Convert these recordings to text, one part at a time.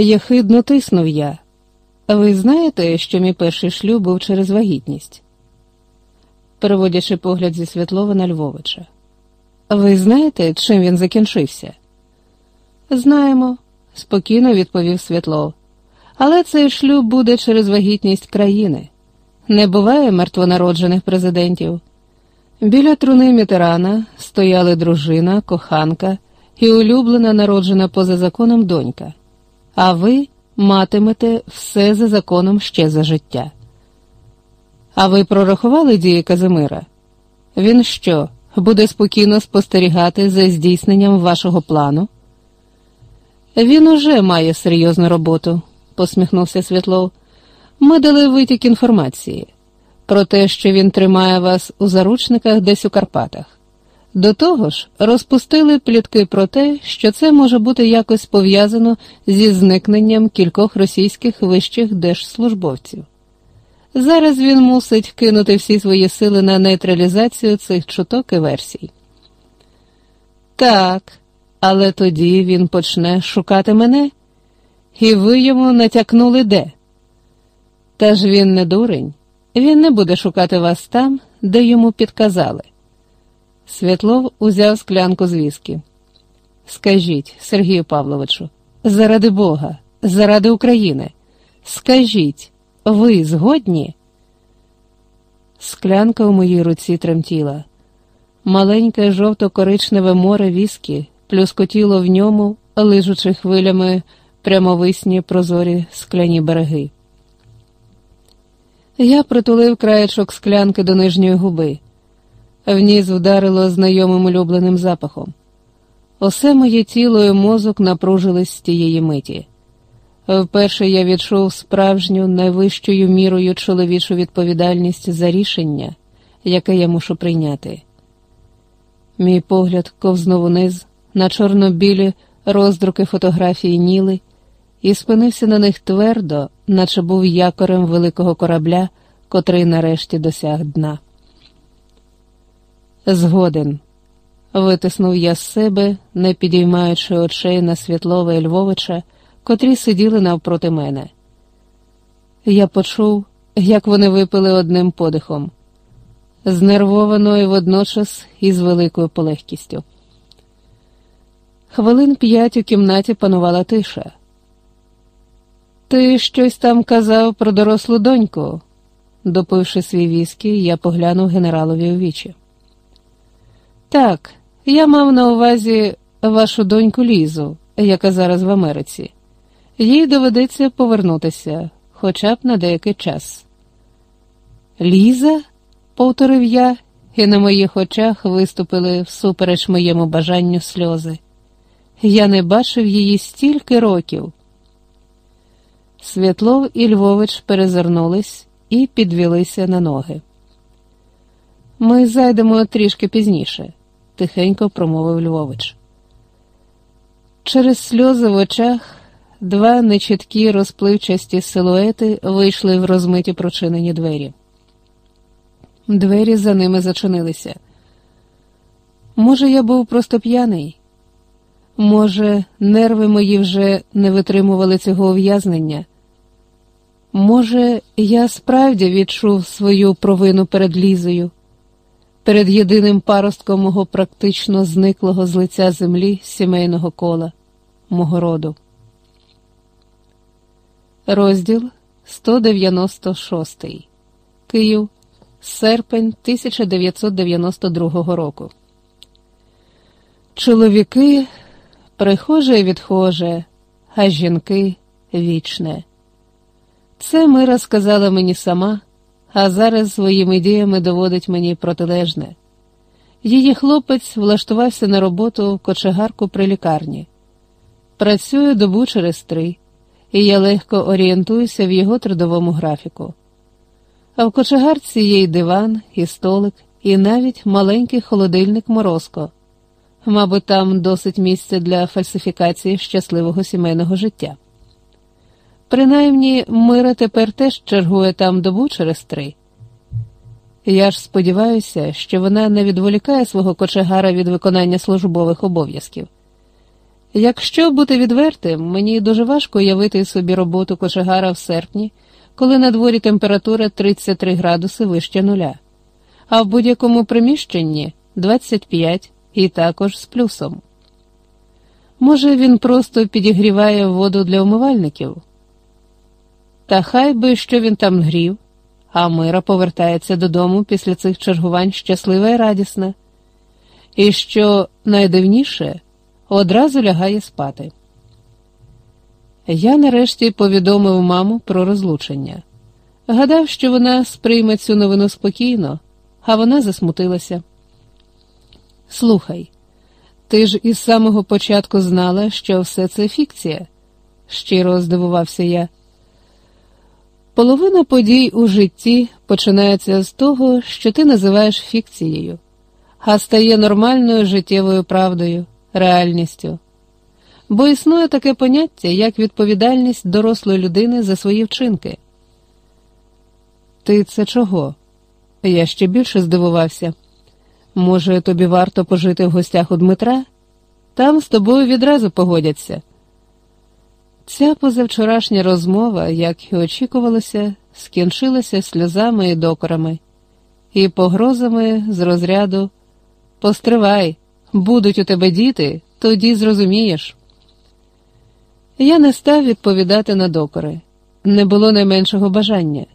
Яхидно тиснув я. Ви знаєте, що мій перший шлюб був через вагітність? переводячи погляд зі Світлова на Львовича. Ви знаєте, чим він закінчився? Знаємо, спокійно відповів Світлов. Але цей шлюб буде через вагітність країни. Не буває мертвонароджених президентів. Біля труни Мітерана стояли дружина, коханка і улюблена народжена поза законом донька. А ви матимете все за законом ще за життя. А ви прорахували дії Казимира? Він що, буде спокійно спостерігати за здійсненням вашого плану? Він уже має серйозну роботу, посміхнувся Світлов. Ми дали витік інформації про те, що він тримає вас у заручниках десь у Карпатах. До того ж, розпустили плітки про те, що це може бути якось пов'язано зі зникненням кількох російських вищих держслужбовців. Зараз він мусить кинути всі свої сили на нейтралізацію цих чуток і версій. Так, але тоді він почне шукати мене, і ви йому натякнули де. Та ж він не дурень, він не буде шукати вас там, де йому підказали. Святлов узяв склянку з віскі. Скажіть, Сергію Павловичу, заради Бога, заради України, скажіть. Ви згодні? Склянка у моїй руці тремтіла. Маленьке жовто-коричневе море віскі плюскотіло в ньому, лижучи хвилями прямовисні прозорі скляні береги. Я притулив краєчок склянки до нижньої губи, в ніс вдарило знайомим улюбленим запахом. Усе моє тіло і мозок напружились з тієї миті. Вперше я відчув справжню найвищою мірою чоловічу відповідальність за рішення, яке я мушу прийняти. Мій погляд ковзнув униз на чорно-білі роздруки фотографії Ніли і спинився на них твердо, наче був якорем великого корабля, котрий нарешті досяг дна. Згоден, витиснув я з себе, не підіймаючи очей на Світлова і Львовича котрі сиділи навпроти мене. Я почув, як вони випили одним подихом, знервовано і водночас із великою полегкістю. Хвилин п'ять у кімнаті панувала тиша. Ти щось там казав про дорослу доньку, допивши свій віскі, я поглянув генералові у вічі. Так, я мав на увазі вашу доньку Лізу, яка зараз в Америці їй доведеться повернутися хоча б на деякий час. Ліза, повторив я, і на моїх очах виступили всупереч моєму бажанню сльози. Я не бачив її стільки років. Святлов і Львович перезирнулись і підвелися на ноги. Ми зайдемо трішки пізніше, тихенько промовив Львович. Через сльози в очах Два нечіткі розпливчасті силуети вийшли в розмиті прочинені двері. Двері за ними зачинилися. Може, я був просто п'яний? Може, нерви мої вже не витримували цього ув'язнення? Може, я справді відчув свою провину перед Лізою, перед єдиним паростком мого практично зниклого з лиця землі сімейного кола, мого роду. Розділ 196. Київ. Серпень 1992 року. Чоловіки прихоже і відхоже, а жінки вічне. Це Мира сказала мені сама, а зараз своїми діями доводить мені протилежне. Її хлопець влаштувався на роботу в кочегарку при лікарні. Працює добу через три і я легко орієнтуюся в його трудовому графіку. А в кочегарці є й диван, і столик, і навіть маленький холодильник морозко. Мабуть, там досить місця для фальсифікації щасливого сімейного життя. Принаймні, Мира тепер теж чергує там добу через три. Я ж сподіваюся, що вона не відволікає свого кочегара від виконання службових обов'язків. Якщо бути відвертим, мені дуже важко уявити собі роботу кочегара в серпні, коли на дворі температура 33 градуси вище нуля, а в будь-якому приміщенні 25 і також з плюсом. Може, він просто підігріває воду для умивальників? Та хай би що він там грів, а Мира повертається додому після цих чергувань щаслива і радісна. І що найдивніше, одразу лягає спати. Я нарешті повідомив маму про розлучення. Гадав, що вона сприйме цю новину спокійно, а вона засмутилася. Слухай, ти ж із самого початку знала, що все це фікція, щиро здивувався я. Половина подій у житті починається з того, що ти називаєш фікцією, а стає нормальною життєвою правдою, реальністю. Бо існує таке поняття, як відповідальність дорослої людини за свої вчинки. Ти це чого? Я ще більше здивувався. Може, тобі варто пожити в гостях у Дмитра? Там з тобою відразу погодяться. Ця позавчорашня розмова, як і очікувалося, скінчилася сльозами і докорами, і погрозами з розряду Постривай, будуть у тебе діти, тоді зрозумієш. Я не став відповідати на докори, не було найменшого бажання,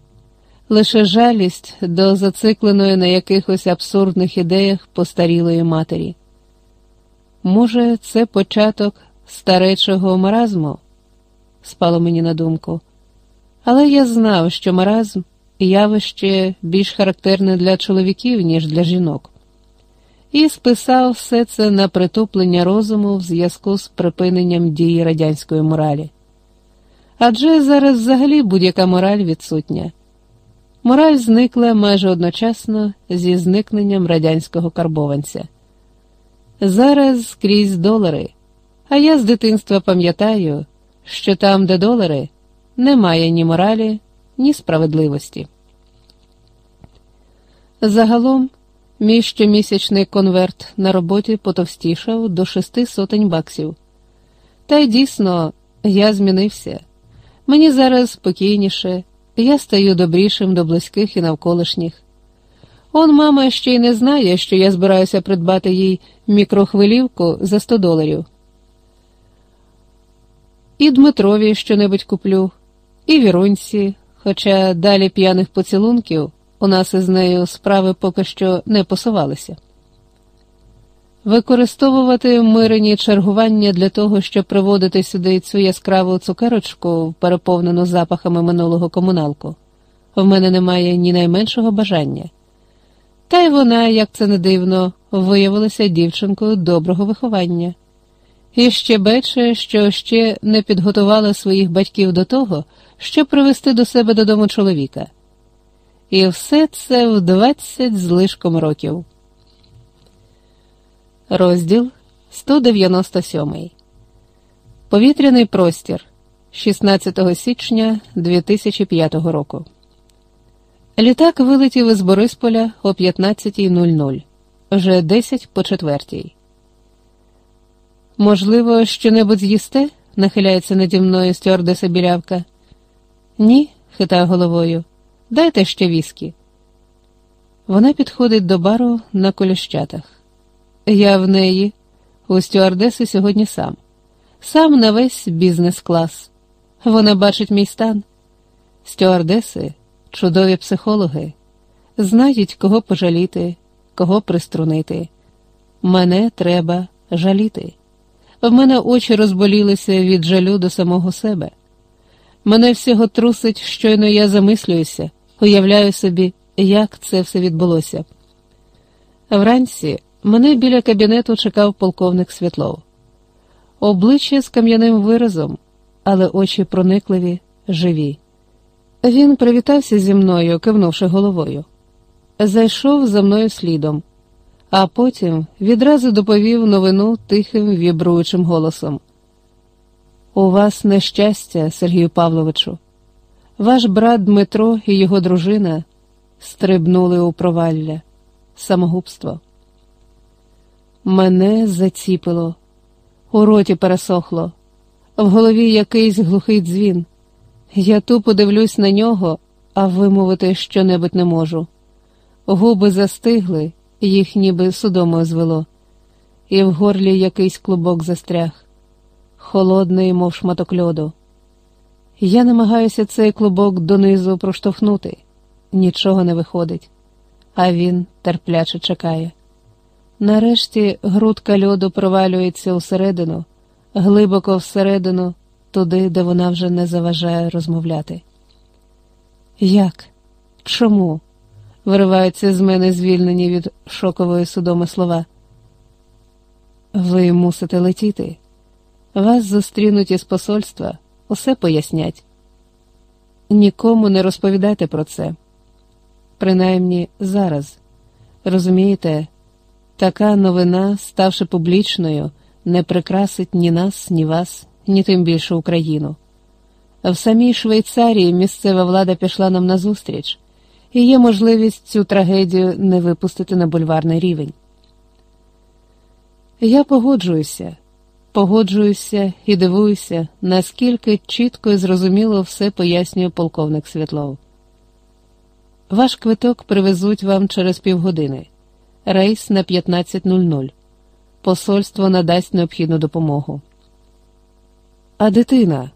лише жалість до зацикленої на якихось абсурдних ідеях постарілої матері. Може, це початок старечого маразму? Спало мені на думку. Але я знав, що маразм явище більш характерне для чоловіків, ніж для жінок, і списав все це на притуплення розуму в зв'язку з припиненням дії радянської моралі. Адже зараз взагалі будь-яка мораль відсутня. Мораль зникла майже одночасно зі зникненням радянського карбованця. Зараз скрізь долари, а я з дитинства пам'ятаю що там, де долари, немає ні моралі, ні справедливості. Загалом мій щомісячний конверт на роботі потовстішав до шести сотень баксів. Та й дійсно, я змінився. Мені зараз спокійніше, я стаю добрішим до близьких і навколишніх. Он мама ще й не знає, що я збираюся придбати їй мікрохвилівку за 100 доларів. І Дмитрові щонебудь куплю, і Віронці, хоча далі п'яних поцілунків у нас із нею справи поки що не посувалися. Використовувати мирені чергування для того, щоб приводити сюди цю яскраву цукерочку, переповнену запахами минулого комуналку, в мене немає ні найменшого бажання. Та й вона, як це не дивно, виявилася дівчинкою доброго виховання і ще бече, що ще не підготувала своїх батьків до того, щоб привести до себе додому чоловіка. І все це в двадцять злишком років. Розділ 197 Повітряний простір 16 січня 2005 року. Літак вилетів із Борисполя о 15.00, вже 10 по четвертій. Можливо, що-небудь з'їсте? нахиляється наді мною стюардеса білявка. Ні, хитаю головою. Дайте ще віскі. Вона підходить до бару на коліщатах. Я в неї, у стюардеси сьогодні сам, сам на весь бізнес-клас. Вона бачить мій стан. Стюардеси, чудові психологи, знають, кого пожаліти, кого приструнити. Мене треба жаліти. В мене очі розболілися від жалю до самого себе. Мене всього трусить, щойно я замислююся, уявляю собі, як це все відбулося. Вранці мене біля кабінету чекав полковник Світлов. Обличчя з кам'яним виразом, але очі проникливі, живі. Він привітався зі мною, кивнувши головою. Зайшов за мною слідом а потім відразу доповів новину тихим вібруючим голосом. У вас нещастя, Сергію Павловичу. Ваш брат Дмитро і його дружина стрибнули у провалля, самогубство. Мене заціпило. У роті пересохло, в голові якийсь глухий дзвін. Я тупо дивлюсь на нього, а вимовити щонебудь не можу. Губи застигли, їх ніби судомою звело, і в горлі якийсь клубок застряг, холодний, мов шматок льоду. Я намагаюся цей клубок донизу проштовхнути, нічого не виходить, а він терпляче чекає. Нарешті грудка льоду провалюється усередину, глибоко всередину, туди, де вона вже не заважає розмовляти. Як? Чому? Вириваються з мене звільнені від шокової судоми слова. Ви мусите летіти. Вас зустрінуть із посольства, усе пояснять. Нікому не розповідайте про це. Принаймні зараз. Розумієте, така новина, ставши публічною, не прикрасить ні нас, ні вас, ні тим більше Україну. В самій Швейцарії місцева влада пішла нам назустріч, і є можливість цю трагедію не випустити на бульварний рівень. Я погоджуюся, погоджуюся і дивуюся, наскільки чітко і зрозуміло все пояснює полковник Світлов. Ваш квиток привезуть вам через півгодини, рейс на 15.00. Посольство надасть необхідну допомогу. А дитина?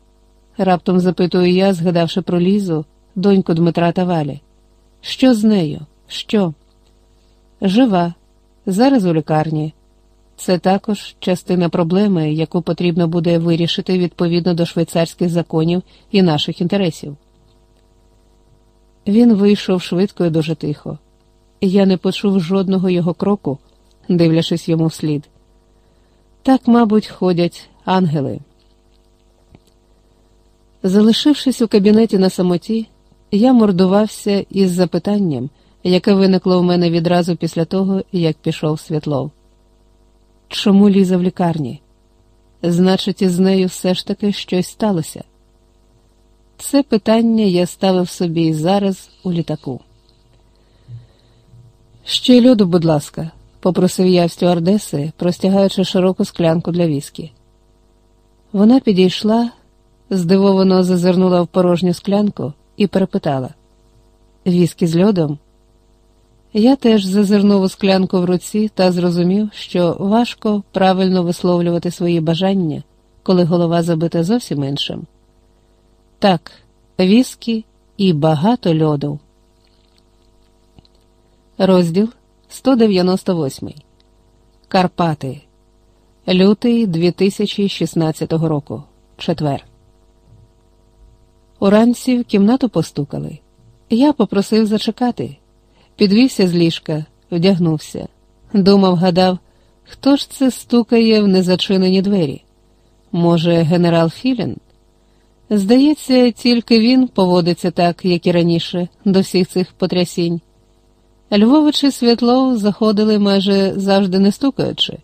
раптом запитую я, згадавши про Лізу, доньку Дмитра та Валі. Що з нею? Що? Жива, зараз у лікарні. Це також частина проблеми, яку потрібно буде вирішити відповідно до швейцарських законів і наших інтересів. Він вийшов швидко і дуже тихо. Я не почув жодного його кроку, дивлячись йому вслід. Так, мабуть, ходять ангели. Залишившись у кабінеті на самоті, я мордувався із запитанням, яке виникло в мене відразу після того, як пішов Світлов. Чому ліза в лікарні? Значить, із нею все ж таки щось сталося. Це питання я ставив собі і зараз у літаку. Ще льоду, будь ласка, попросив я в стюардеси, простягаючи широку склянку для віскі. Вона підійшла, здивовано зазирнула в порожню склянку і перепитала: Віскі з льодом? Я теж зазирнув у склянку в руці та зрозумів, що важко правильно висловлювати свої бажання, коли голова забита зовсім іншим. Так, віскі і багато льоду. Розділ 198. Карпати. Лютий 2016 року. Четвер. Уранці в кімнату постукали. Я попросив зачекати. Підвівся з ліжка, вдягнувся. Думав, гадав, хто ж це стукає в незачинені двері? Може, генерал Філін? Здається, тільки він поводиться так, як і раніше, до всіх цих потрясінь. Львович і Світлов заходили майже завжди не стукаючи,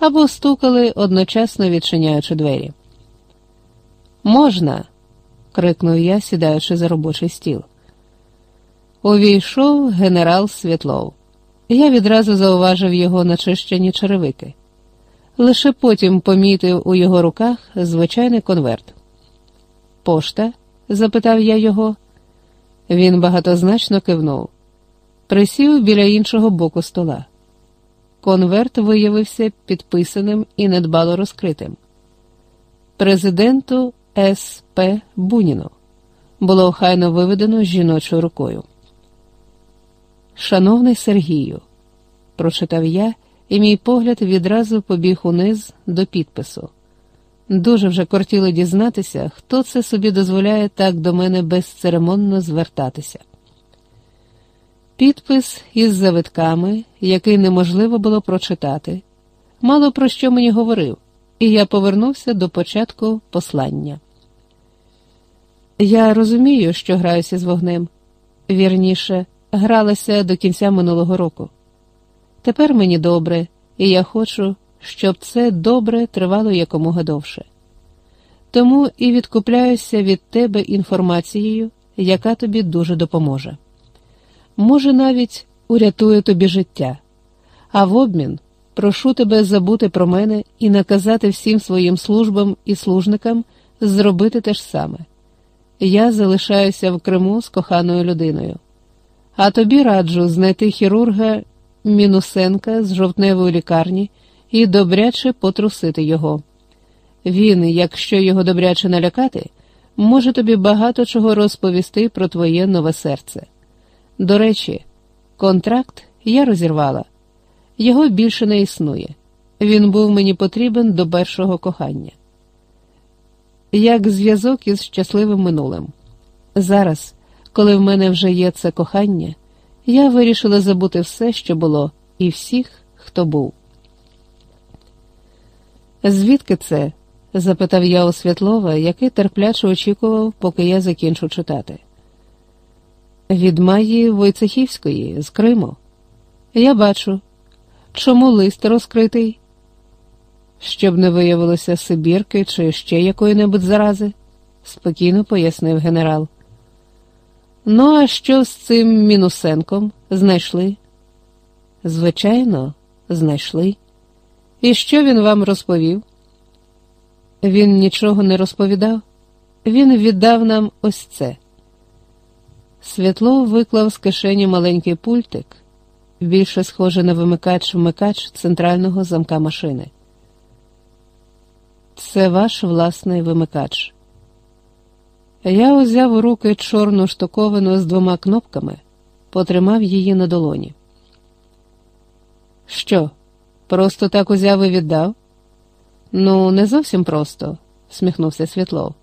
або стукали, одночасно відчиняючи двері. Можна. Крикнув я, сідаючи за робочий стіл. Увійшов генерал Світлов. Я відразу зауважив його начищені черевики. Лише потім помітив у його руках звичайний конверт. Пошта? запитав я його. Він багатозначно кивнув. Присів біля іншого боку стола. Конверт виявився підписаним і недбало розкритим. Президенту С. П. Буніну було охайно виведено жіночою рукою. Шановний Сергію, прочитав я, і мій погляд відразу побіг униз до підпису. Дуже вже кортіло дізнатися, хто це собі дозволяє так до мене безцеремонно звертатися. Підпис із завитками, який неможливо було прочитати, мало про що мені говорив, і я повернувся до початку послання. Я розумію, що граюся з вогнем, вірніше, гралася до кінця минулого року. Тепер мені добре, і я хочу, щоб це добре тривало якомога довше. Тому і відкупляюся від тебе інформацією, яка тобі дуже допоможе. Може, навіть урятує тобі життя, а в обмін Прошу тебе забути про мене і наказати всім своїм службам і служникам зробити те ж саме. Я залишаюся в Криму з коханою людиною, а тобі раджу знайти хірурга Мінусенка з жовтневої лікарні і добряче потрусити його. Він, якщо його добряче налякати, може тобі багато чого розповісти про твоє нове серце. До речі, контракт я розірвала, його більше не існує. Він був мені потрібен до першого кохання. Як зв'язок із щасливим минулим. Зараз, коли в мене вже є це кохання, я вирішила забути все, що було, і всіх, хто був. Звідки це? запитав я у Святлова, який терпляче очікував, поки я закінчу читати. Від Маї Войцехівської з Криму. Я бачу. Чому лист розкритий? Щоб не виявилося Сибірки чи ще якої-небудь зарази, спокійно пояснив генерал. Ну, а що з цим Мінусенком знайшли? Звичайно, знайшли. І що він вам розповів? Він нічого не розповідав, він віддав нам ось це. Святлов виклав з кишені маленький пультик, більше схоже на вимикач-вмикач центрального замка машини. Це ваш власний вимикач. Я узяв у руки чорну штуковину з двома кнопками, потримав її на долоні. Що, просто так узяв і віддав? Ну, не зовсім просто, сміхнувся Світлов.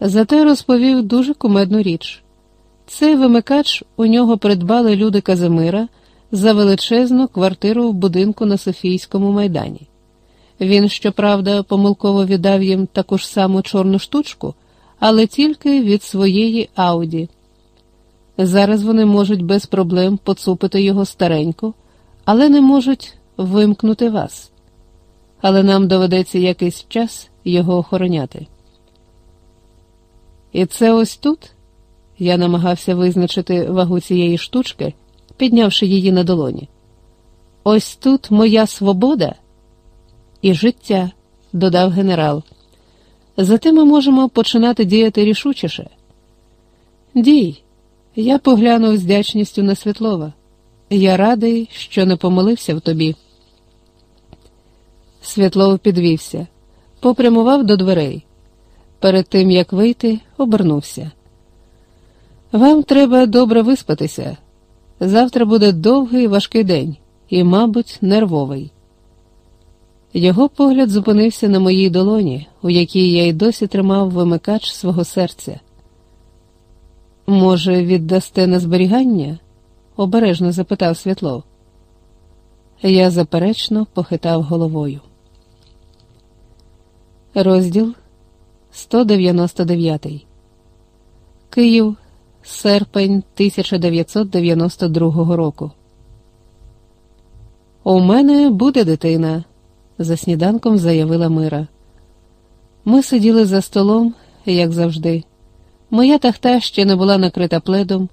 Зате розповів дуже кумедну річ. Цей вимикач у нього придбали люди Казимира за величезну квартиру в будинку на Софійському майдані. Він, щоправда, помилково віддав їм таку ж саму чорну штучку, але тільки від своєї Ауді. Зараз вони можуть без проблем поцупити його старенько, але не можуть вимкнути вас. Але нам доведеться якийсь час його охороняти. І це ось тут я намагався визначити вагу цієї штучки, піднявши її на долоні. Ось тут моя свобода і життя, додав генерал. Зате ми можемо починати діяти рішучіше. Дій, я поглянув з дячністю на Світлова. Я радий, що не помилився в тобі. Світлов підвівся, попрямував до дверей. Перед тим як вийти, обернувся. Вам треба добре виспатися. Завтра буде довгий важкий день і, мабуть, нервовий. Його погляд зупинився на моїй долоні, у якій я й досі тримав вимикач свого серця. Може, віддасте на зберігання? обережно запитав Світлов. Я заперечно похитав головою. Розділ 199 Київ, серпень 1992 року. У мене буде дитина за сніданком заявила Мира. Ми сиділи за столом, як завжди. Моя тахта ще не була накрита пледом,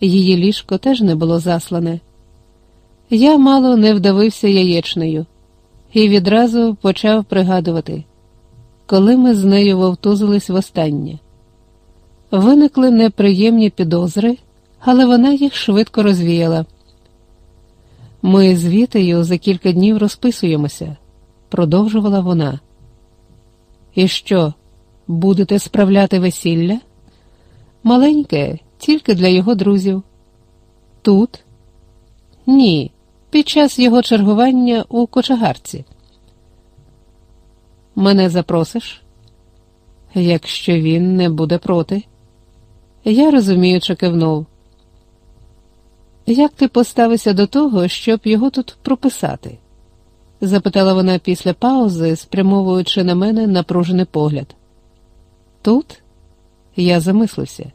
її ліжко теж не було заслане. Я мало не вдавився яєчнею і відразу почав пригадувати, коли ми з нею вовтузились востаннє. Виникли неприємні підозри, але вона їх швидко розвіяла. Ми з Вітею за кілька днів розписуємося продовжувала вона. І що, будете справляти весілля? Маленьке, тільки для його друзів. Тут? Ні, під час його чергування у кочегарці. Мене запросиш? Якщо він не буде проти. Я розуміючи кивнув. Як ти поставишся до того, щоб його тут прописати? запитала вона після паузи, спрямовуючи на мене напружений погляд. Тут я замислився.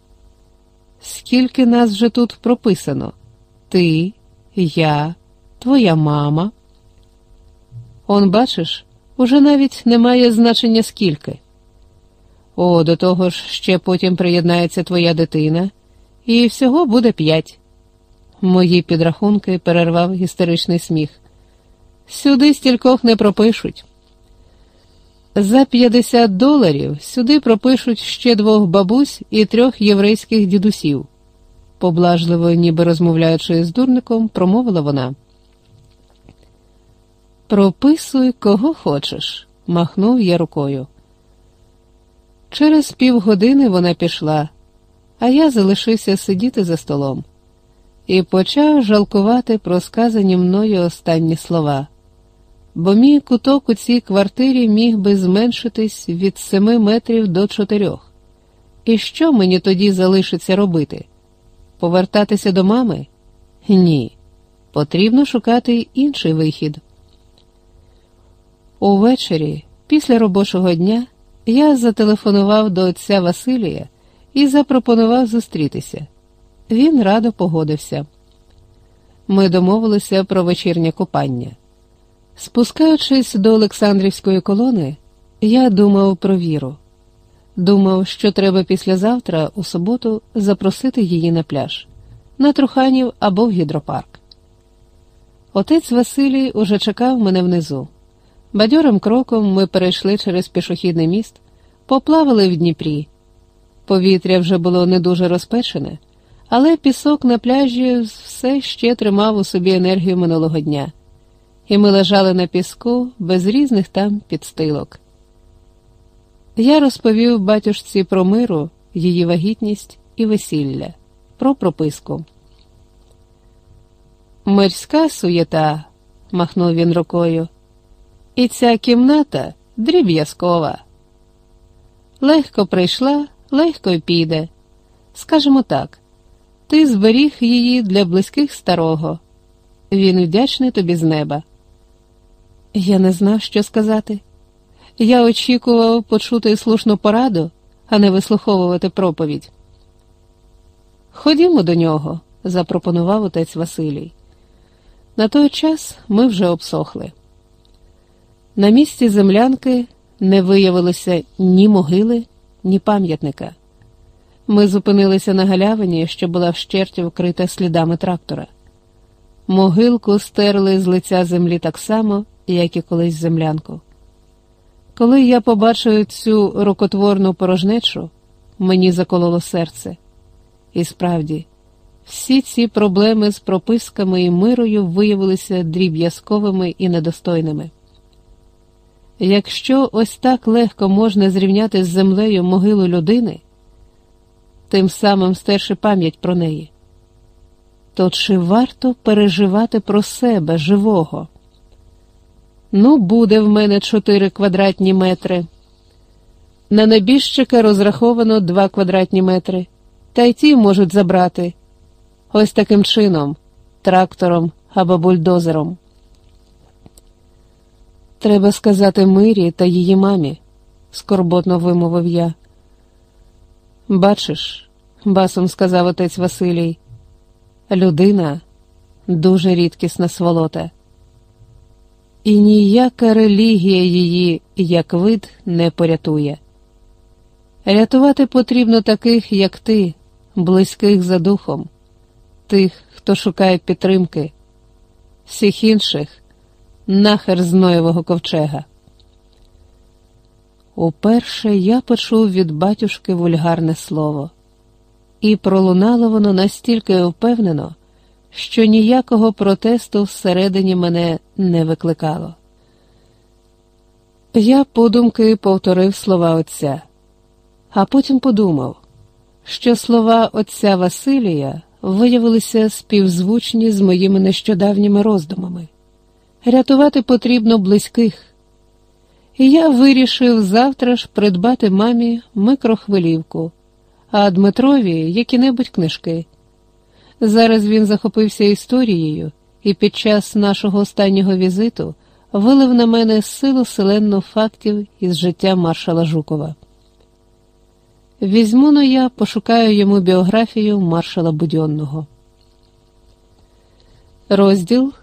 Скільки нас вже тут прописано? Ти, я, твоя мама. Он, бачиш, уже навіть немає значення скільки. О, до того ж ще потім приєднається твоя дитина, і всього буде п'ять. Мої підрахунки перервав істеричний сміх. Сюди стількох не пропишуть. За 50 доларів сюди пропишуть ще двох бабусь і трьох єврейських дідусів, поблажливо, ніби розмовляючи з дурником, промовила вона. Прописуй, кого хочеш, махнув я рукою. Через півгодини вона пішла, а я залишився сидіти за столом і почав жалкувати про сказані мною останні слова бо мій куток у цій квартирі міг би зменшитись від семи метрів до чотирьох. І що мені тоді залишиться робити? Повертатися до мами? Ні. Потрібно шукати інший вихід. Увечері, після робочого дня, я зателефонував до отця Василія і запропонував зустрітися. Він радо погодився. Ми домовилися про вечірнє купання. Спускаючись до Олександрівської колони, я думав про віру. Думав, що треба післязавтра, у суботу, запросити її на пляж, на Труханів або в гідропарк. Отець Василій уже чекав мене внизу. Бадьорим кроком ми перейшли через пішохідний міст, поплавали в Дніпрі. Повітря вже було не дуже розпечене, але пісок на пляжі все ще тримав у собі енергію минулого дня і ми лежали на піску без різних там підстилок. Я розповів батюшці про миру, її вагітність і весілля, про прописку. Мирська суєта, махнув він рукою, і ця кімната дріб'язкова. Легко прийшла, легко й піде. Скажемо так, ти зберіг її для близьких старого. Він вдячний тобі з неба. Я не знав, що сказати. Я очікував почути слушну пораду, а не вислуховувати проповідь. Ходімо до нього, запропонував отець Василій. На той час ми вже обсохли. На місці землянки не виявилося ні могили, ні пам'ятника. Ми зупинилися на галявині, що була вщерть вкрита слідами трактора. Могилку стерли з лиця землі так само як і колись землянку. Коли я побачив цю рукотворну порожнечу, мені закололо серце. І справді, всі ці проблеми з прописками і мирою виявилися дріб'язковими і недостойними. Якщо ось так легко можна зрівняти з землею могилу людини, тим самим стерши пам'ять про неї, то чи варто переживати про себе живого? Ну, буде в мене чотири квадратні метри. На небіжчика розраховано два квадратні метри, та й ті можуть забрати. Ось таким чином, трактором або бульдозером. Треба сказати Мирі та її мамі, скорботно вимовив я. Бачиш, басом сказав отець Василій, людина дуже рідкісна сволота і ніяка релігія її, як вид, не порятує. Рятувати потрібно таких, як ти, близьких за духом, тих, хто шукає підтримки, всіх інших нахер з Ноєвого ковчега. Уперше я почув від батюшки вульгарне слово, і пролунало воно настільки впевнено що ніякого протесту всередині мене не викликало. Я подумки повторив слова отця, а потім подумав, що слова отця Василія виявилися співзвучні з моїми нещодавніми роздумами. Рятувати потрібно близьких. Я вирішив завтра ж придбати мамі микрохвилівку, а Дмитрові які-небудь книжки. Зараз він захопився історією і під час нашого останнього візиту вилив на мене силу селенну фактів із життя маршала Жукова. Візьму но я пошукаю йому біографію маршала Будьонного. Розділ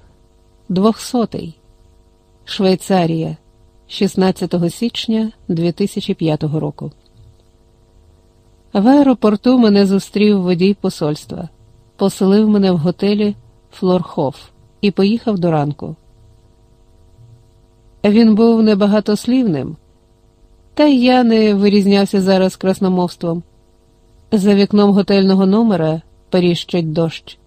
200. Швейцарія 16 січня 2005 року. В аеропорту мене зустрів водій посольства поселив мене в готелі Флорхоф і поїхав до ранку. Він був небагатослівним, та й я не вирізнявся зараз красномовством. За вікном готельного номера періщить дощ.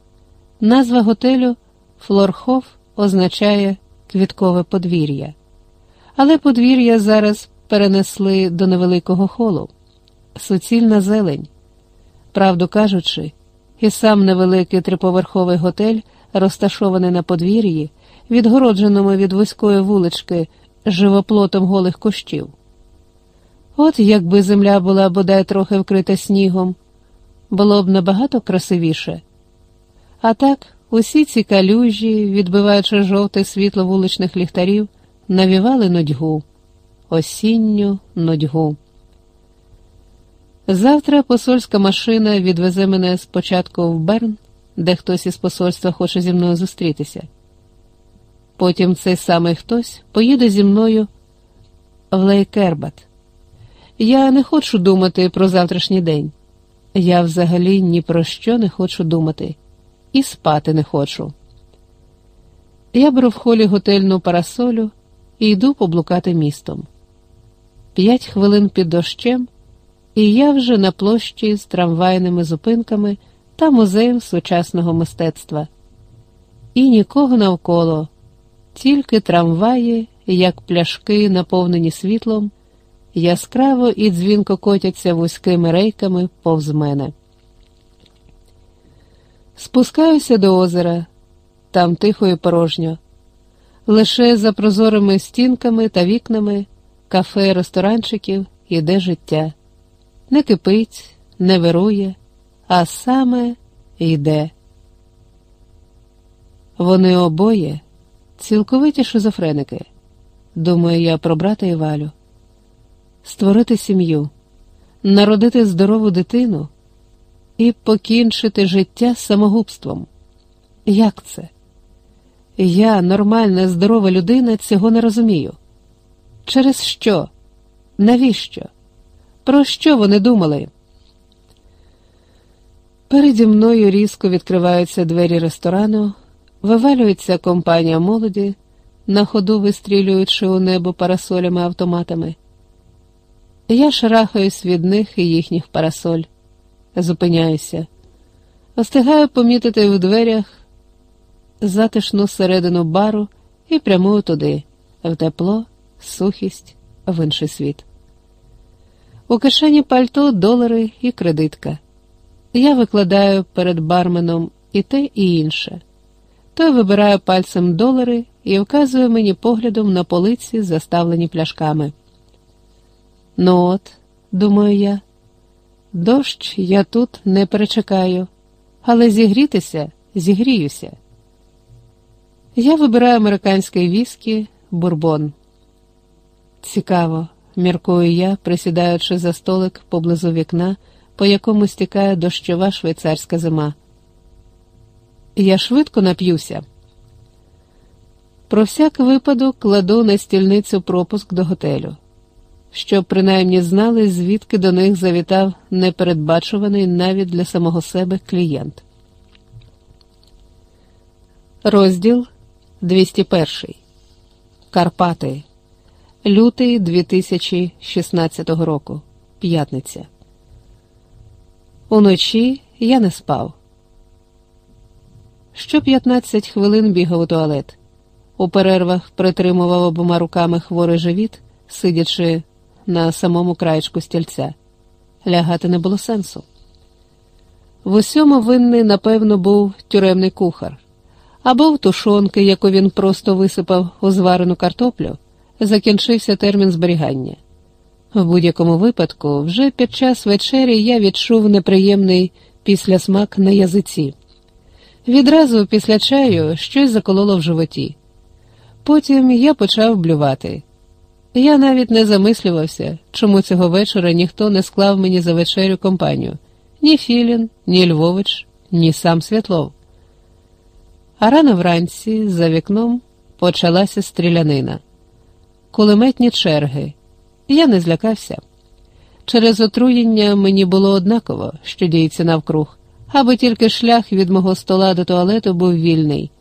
Назва готелю Флорхоф означає квіткове подвір'я, але подвір'я зараз перенесли до невеликого холу, суцільна зелень. Правду кажучи, і сам невеликий триповерховий готель, розташований на подвір'ї, відгородженому від вузької вулички живоплотом голих кущів. От якби земля була бодай трохи вкрита снігом, було б набагато красивіше. А так, усі ці калюжі, відбиваючи жовте світло вуличних ліхтарів, навівали нудьгу, осінню нудьгу. Завтра посольська машина відвезе мене спочатку в Берн, де хтось із посольства хоче зі мною зустрітися. Потім цей самий хтось поїде зі мною в Лейкербат. Я не хочу думати про завтрашній день. Я взагалі ні про що не хочу думати, і спати не хочу. Я беру в холі готельну парасолю і йду поблукати містом. П'ять хвилин під дощем, і я вже на площі з трамвайними зупинками та музеєм сучасного мистецтва. І нікого навколо, тільки трамваї, як пляшки, наповнені світлом яскраво і дзвінко котяться вузькими рейками повз мене. Спускаюся до озера, там тихо і порожньо. Лише за прозорими стінками та вікнами кафе, ресторанчиків іде життя. Не кипить, не вирує, а саме йде. Вони обоє цілковиті шизофреники. Думаю я про брата і валю створити сім'ю, народити здорову дитину і покінчити життя самогубством. Як це? Я, нормальна, здорова людина, цього не розумію. Через що? Навіщо? Про що вони думали? Переді мною різко відкриваються двері ресторану, вивалюється компанія молоді, на ходу вистрілюючи у небо парасолями автоматами. Я шарахаюсь від них і їхніх парасоль, зупиняюся, встигаю помітити в дверях затишну середину бару і прямую туди, в тепло, сухість, в інший світ. У кишені пальто долари і кредитка. Я викладаю перед барменом і те, і інше. Той вибирає пальцем долари і вказує мені поглядом на полиці, заставлені пляшками. Ну от, думаю я, дощ я тут не перечекаю, але зігрітися зігріюся. Я вибираю американський віскі, бурбон. Цікаво, міркую я, присідаючи за столик поблизу вікна, по якому стікає дощова швейцарська зима. Я швидко нап'юся. Про всяк випадок кладу на стільницю пропуск до готелю щоб принаймні знали, звідки до них завітав непередбачуваний навіть для самого себе клієнт. Розділ 201. Карпати. Лютий 2016 року. П'ятниця. Уночі я не спав. Що 15 хвилин бігав у туалет. У перервах притримував обома руками хворий живіт, сидячи на самому краєчку стільця. Лягати не було сенсу. В усьому винний, напевно, був тюремний кухар, або в тушонки, яку він просто висипав у зварену картоплю, закінчився термін зберігання. В будь-якому випадку, вже під час вечері я відчув неприємний післясмак на язиці. Відразу після чаю щось закололо в животі. Потім я почав блювати. Я навіть не замислювався, чому цього вечора ніхто не склав мені за вечерю компанію ні Філін, ні Львович, ні сам Святлов. А рано вранці за вікном почалася стрілянина. Кулеметні черги. Я не злякався. Через отруєння мені було однаково, що діється навкруг, аби тільки шлях від мого стола до туалету був вільний.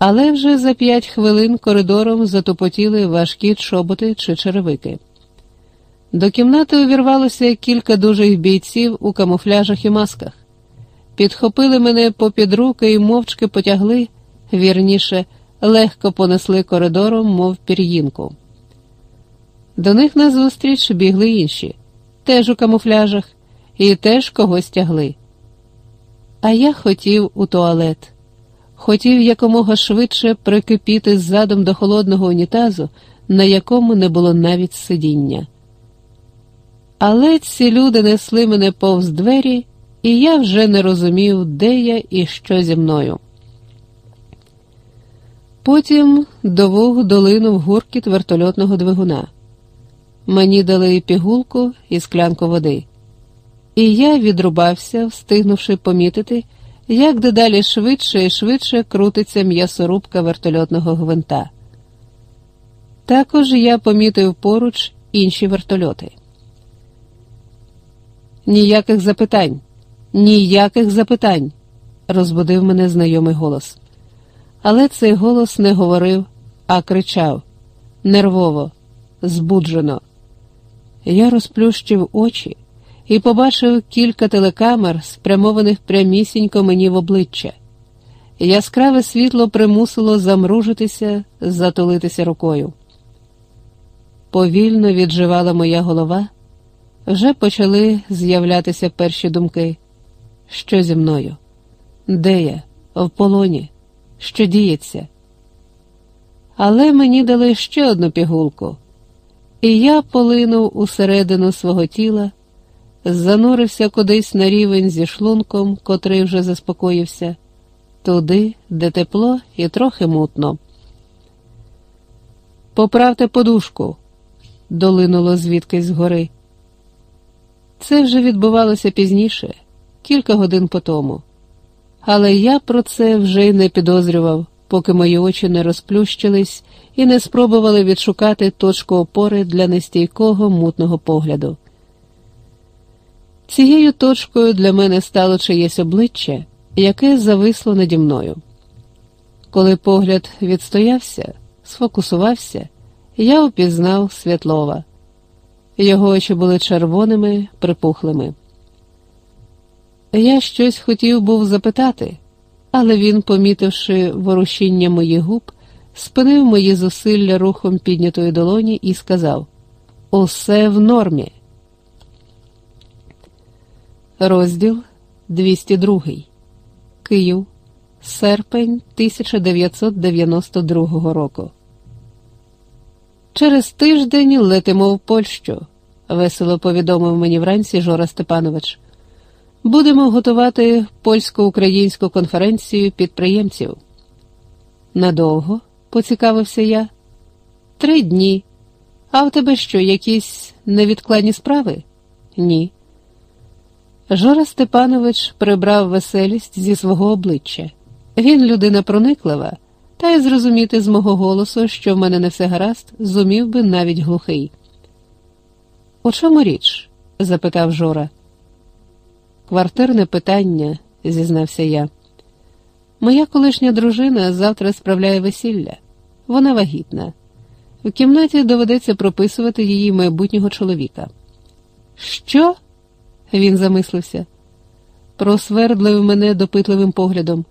Але вже за п'ять хвилин коридором затопотіли важкі чоботи чи черевики. До кімнати увірвалося кілька дужих бійців у камуфляжах і масках. Підхопили мене попід руки і мовчки потягли, вірніше, легко понесли коридором, мов пір'їнку. До них назустріч бігли інші, теж у камуфляжах, і теж когось тягли. А я хотів у туалет, хотів якомога швидше прикипіти задом до холодного унітазу, на якому не було навіть сидіння. Але ці люди несли мене повз двері, і я вже не розумів, де я і що зі мною. Потім до вуг долинув гуркіт вертольотного двигуна. Мені дали пігулку і склянку води. І я відрубався, встигнувши помітити, як дедалі швидше і швидше крутиться м'ясорубка вертольотного гвинта. Також я помітив поруч інші вертольоти. Ніяких запитань, ніяких запитань, розбудив мене знайомий голос. Але цей голос не говорив, а кричав нервово, збуджено. Я розплющив очі і побачив кілька телекамер, спрямованих прямісінько мені в обличчя. Яскраве світло примусило замружитися, затулитися рукою. Повільно відживала моя голова, вже почали з'являтися перші думки. Що зі мною? Де я? В полоні? Що діється? Але мені дали ще одну пігулку, і я полинув усередину свого тіла занурився кудись на рівень зі шлунком, котрий вже заспокоївся, туди, де тепло і трохи мутно. Поправте подушку, долинуло звідкись згори. Це вже відбувалося пізніше, кілька годин по тому. Але я про це вже й не підозрював, поки мої очі не розплющились і не спробували відшукати точку опори для нестійкого мутного погляду. Цією точкою для мене стало чиєсь обличчя, яке зависло наді мною. Коли погляд відстоявся, сфокусувався, я упізнав Святлова. Його очі були червоними, припухлими. Я щось хотів був запитати, але він, помітивши ворушіння моїх губ, спинив мої зусилля рухом піднятої долоні і сказав: Усе в нормі. Розділ 202. Київ. Серпень 1992 року. Через тиждень летимо в Польщу, весело повідомив мені вранці Жора Степанович. Будемо готувати польсько-українську конференцію підприємців. Надовго, поцікавився я. Три дні. А в тебе що, якісь невідкладні справи? Ні. Жора Степанович прибрав веселість зі свого обличчя. Він людина прониклива, та й зрозуміти з мого голосу, що в мене не все гаразд, зумів би навіть глухий. У чому річ? запитав Жора. Квартирне питання, зізнався я. Моя колишня дружина завтра справляє весілля. Вона вагітна. В кімнаті доведеться прописувати її майбутнього чоловіка. Що? Він замислився, просвердлив мене допитливим поглядом.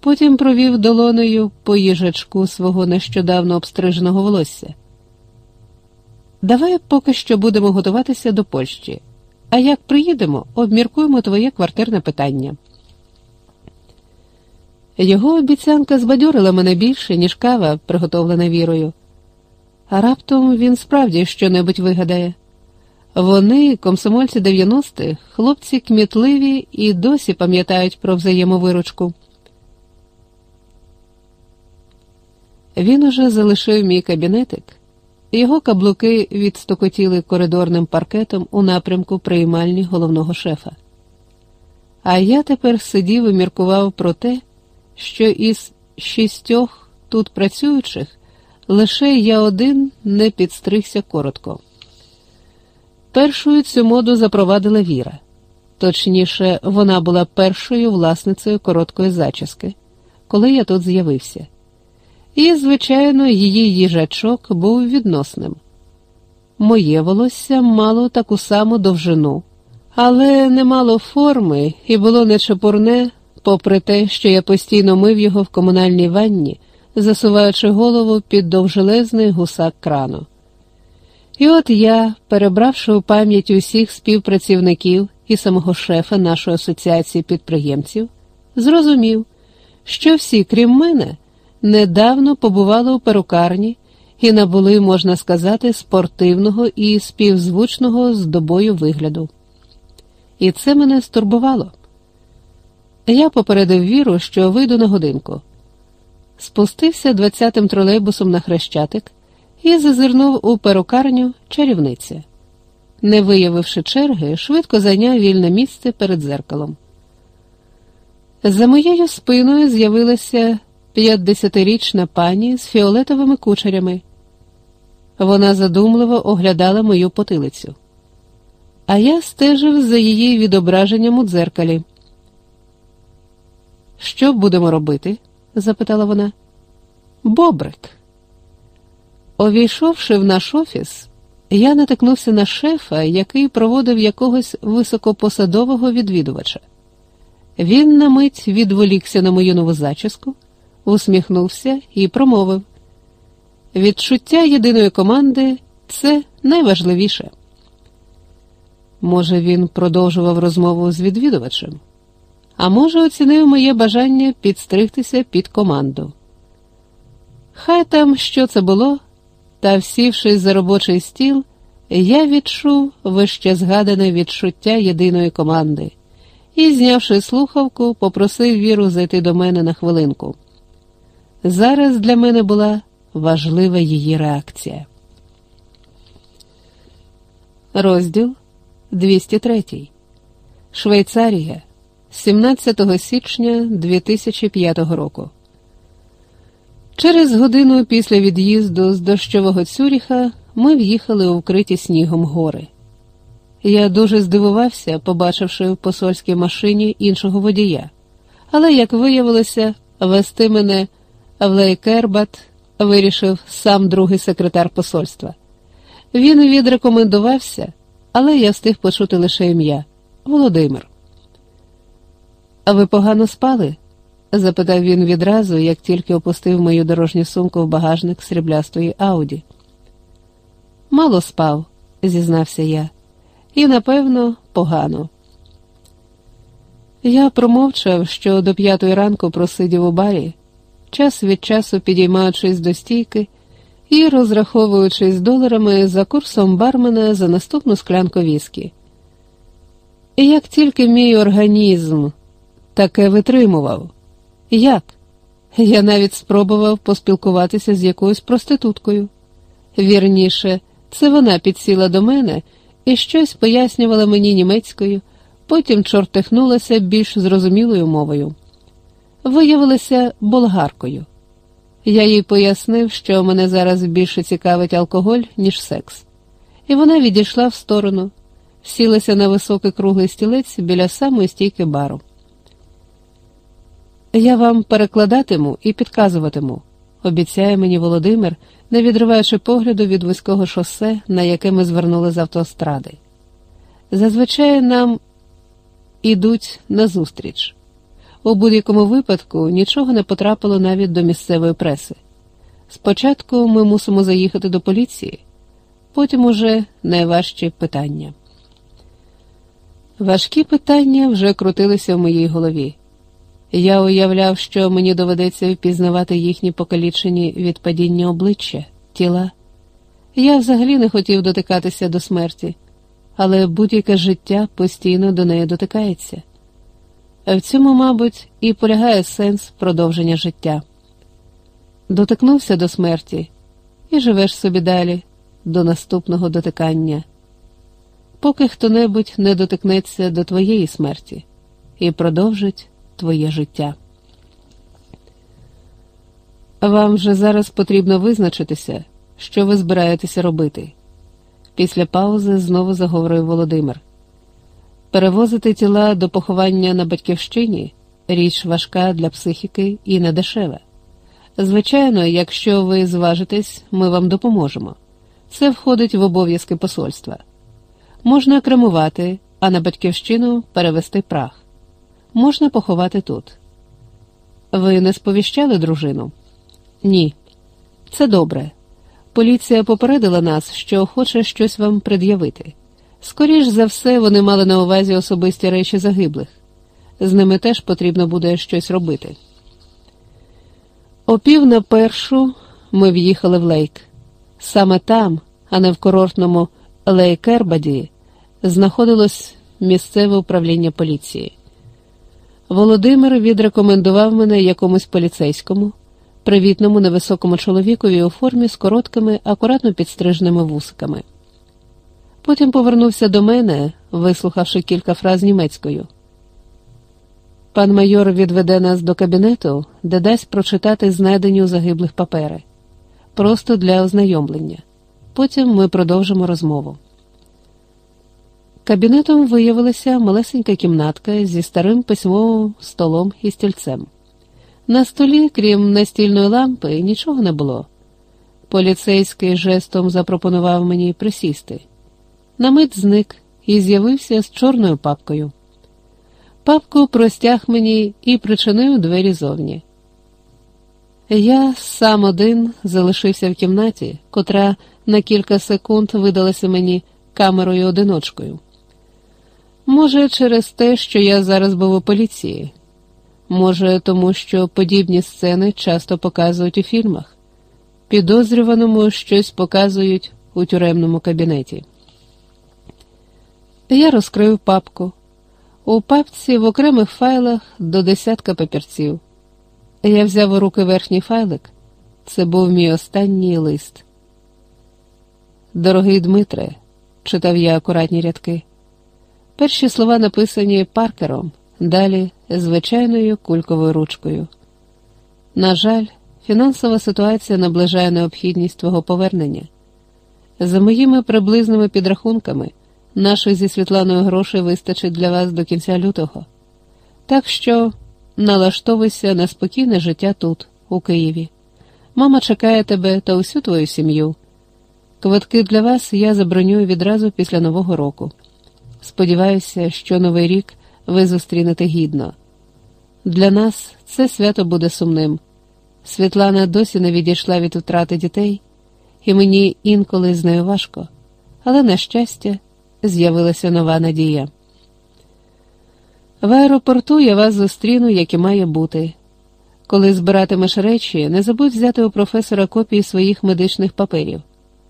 Потім провів долонею по їжачку свого нещодавно обстриженого волосся. Давай поки що будемо готуватися до Польщі, а як приїдемо, обміркуємо твоє квартирне питання. Його обіцянка збадьорила мене більше, ніж кава, приготовлена вірою. А раптом він справді щонебудь вигадає. Вони, комсомольці 90-х, хлопці кмітливі і досі пам'ятають про взаємовиручку. Він уже залишив мій кабінетик, його каблуки відстокотіли коридорним паркетом у напрямку приймальні головного шефа. А я тепер сидів і міркував про те, що із шістьох тут працюючих лише я один не підстригся коротко. Першою цю моду запровадила Віра. Точніше, вона була першою власницею короткої зачіски, коли я тут з'явився, і, звичайно, її їжачок був відносним. Моє волосся мало таку саму довжину, але не мало форми і було нечепурне, попри те, що я постійно мив його в комунальній ванні, засуваючи голову під довжелезний гусак крану. І от я, перебравши у пам'ять усіх співпрацівників і самого шефа нашої асоціації підприємців, зрозумів, що всі, крім мене, недавно побували у перукарні і набули, можна сказати, спортивного і співзвучного з добою вигляду. І це мене стурбувало. Я попередив віру, що вийду на годинку. Спустився двадцятим тролейбусом на хрещатик і зазирнув у перукарню чарівниця. Не виявивши черги, швидко зайняв вільне місце перед зеркалом. За моєю спиною з'явилася п'ятдесятирічна пані з фіолетовими кучерями. Вона задумливо оглядала мою потилицю, а я стежив за її відображенням у дзеркалі. Що будемо робити? запитала вона. Бобрик. Увійшовши в наш офіс, я натикнувся на шефа, який проводив якогось високопосадового відвідувача. Він на мить відволікся на мою нову зачіску, усміхнувся і промовив: Відчуття єдиної команди це найважливіше. Може, він продовжував розмову з відвідувачем, а може, оцінив моє бажання підстригтися під команду. Хай там що це було, та, всівшись за робочий стіл, я відчув вище згадане відчуття єдиної команди і, знявши слухавку, попросив Віру зайти до мене на хвилинку. Зараз для мене була важлива її реакція. Розділ 203. Швейцарія, 17 січня 2005 року. Через годину після від'їзду з дощового Цюріха ми в'їхали у вкриті снігом гори. Я дуже здивувався, побачивши в посольській машині іншого водія, але, як виявилося, вести мене в Лейкербат вирішив сам другий секретар посольства. Він відрекомендувався, але я встиг почути лише ім'я Володимир. А ви погано спали? Запитав він відразу, як тільки опустив мою дорожню сумку в багажник сріблястої Ауді. Мало спав, зізнався я, і, напевно, погано. Я промовчав, що до п'ятої ранку просидів у барі, час від часу підіймаючись до стійки і розраховуючись доларами за курсом бармена за наступну склянку віскі. І як тільки мій організм таке витримував. Як? Я навіть спробував поспілкуватися з якоюсь проституткою. Вірніше, це вона підсіла до мене і щось пояснювала мені німецькою, потім чортихнулася більш зрозумілою мовою. Виявилася болгаркою. Я їй пояснив, що мене зараз більше цікавить алкоголь, ніж секс, і вона відійшла в сторону, сілася на високий круглий стілець біля самої стійки бару. Я вам перекладатиму і підказуватиму, обіцяє мені Володимир, не відриваючи погляду від вузького шосе, на яке ми звернули з автостради. Зазвичай нам ідуть назустріч. У будь-якому випадку нічого не потрапило навіть до місцевої преси. Спочатку ми мусимо заїхати до поліції, потім уже найважчі питання. Важкі питання вже крутилися в моїй голові. Я уявляв, що мені доведеться впізнавати їхні покалічені від падіння обличчя, тіла. Я взагалі не хотів дотикатися до смерті, але будь-яке життя постійно до неї дотикається. В цьому, мабуть, і полягає сенс продовження життя. Дотикнувся до смерті і живеш собі далі, до наступного дотикання, поки хто небудь не дотикнеться до твоєї смерті і продовжить твоє життя. Вам же зараз потрібно визначитися, що ви збираєтеся робити. Після паузи знову заговорив Володимир. Перевозити тіла до поховання на батьківщині річ важка для психіки і недешева. Звичайно, якщо ви зважитесь, ми вам допоможемо. Це входить в обов'язки посольства. Можна кремувати, а на батьківщину перевести прах. Можна поховати тут. Ви не сповіщали дружину? Ні. Це добре. Поліція попередила нас, що хоче щось вам пред'явити. Скоріш за все, вони мали на увазі особисті речі загиблих. З ними теж потрібно буде щось робити. О пів на першу ми в'їхали в лейк. Саме там, а не в курортному Лейкербаді, знаходилось місцеве управління поліції. Володимир відрекомендував мене якомусь поліцейському, привітному невисокому чоловікові у формі з короткими, акуратно підстриженими вусиками. Потім повернувся до мене, вислухавши кілька фраз німецькою. Пан майор відведе нас до кабінету, де дасть прочитати знайдені у загиблих папери, просто для ознайомлення. Потім ми продовжимо розмову. Кабінетом виявилася малесенька кімнатка зі старим письмовим столом і стільцем. На столі, крім настільної лампи, нічого не було. Поліцейський жестом запропонував мені присісти. На мить зник і з'явився з чорною папкою. Папку простяг мені і причинив двері зовні. Я сам один залишився в кімнаті, котра на кілька секунд видалася мені камерою одиночкою. Може, через те, що я зараз був у поліції, може, тому що подібні сцени часто показують у фільмах, підозрюваному щось показують у тюремному кабінеті. Я розкрив папку. У папці в окремих файлах до десятка папірців. Я взяв у руки верхній файлик. Це був мій останній лист. Дорогий Дмитре, читав я акуратні рядки. Перші слова написані паркером, далі звичайною кульковою ручкою. На жаль, фінансова ситуація наближає необхідність твого повернення. За моїми приблизними підрахунками. Наших зі Світланою грошей вистачить для вас до кінця лютого. Так що налаштовуйся на спокійне життя тут, у Києві. Мама чекає тебе та усю твою сім'ю. Квитки для вас я забронюю відразу після Нового року. Сподіваюся, що Новий рік ви зустрінете гідно. Для нас це свято буде сумним. Світлана досі не відійшла від втрати дітей, і мені інколи з нею важко, але, на щастя, з'явилася нова надія. В аеропорту я вас зустріну, як і має бути. Коли збиратимеш речі, не забудь взяти у професора копії своїх медичних паперів.